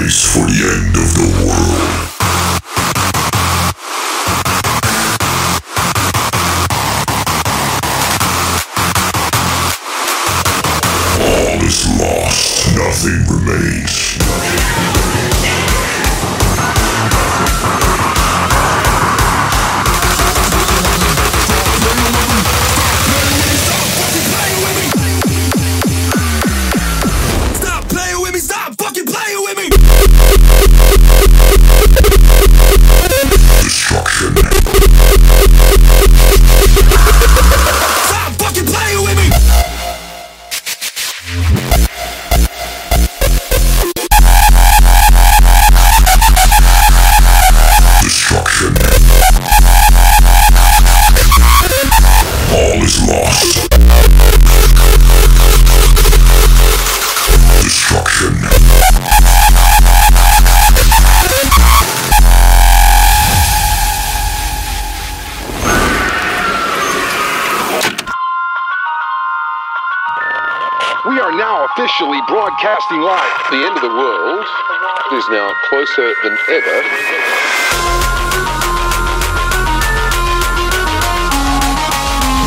For the end of the world. All is lost, nothing remains. We are now officially broadcasting live. The end of the world is now closer than ever.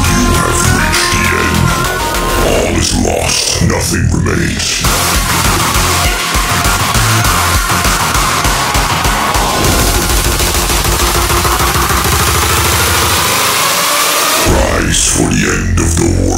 You have reached the end. All is lost, nothing remains. Rise for the end of the world.